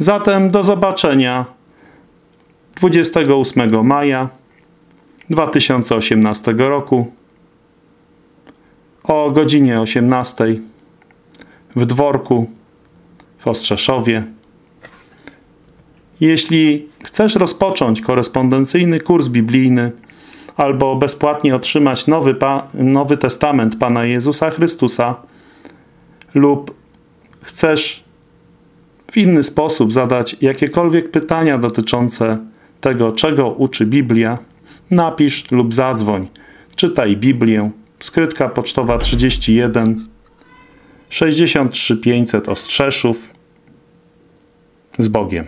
Zatem do zobaczenia 28 maja 2018 roku o godzinie 18 w dworku w Ostrzeszowie. Jeśli chcesz rozpocząć korespondencyjny kurs biblijny albo bezpłatnie otrzymać Nowy, Nowy Testament Pana Jezusa Chrystusa lub chcesz w inny sposób zadać jakiekolwiek pytania dotyczące tego, czego uczy Biblia, napisz lub zadzwoń. Czytaj Biblię. Skrytka pocztowa 31 63 500 Ostrzeszów. Z Bogiem.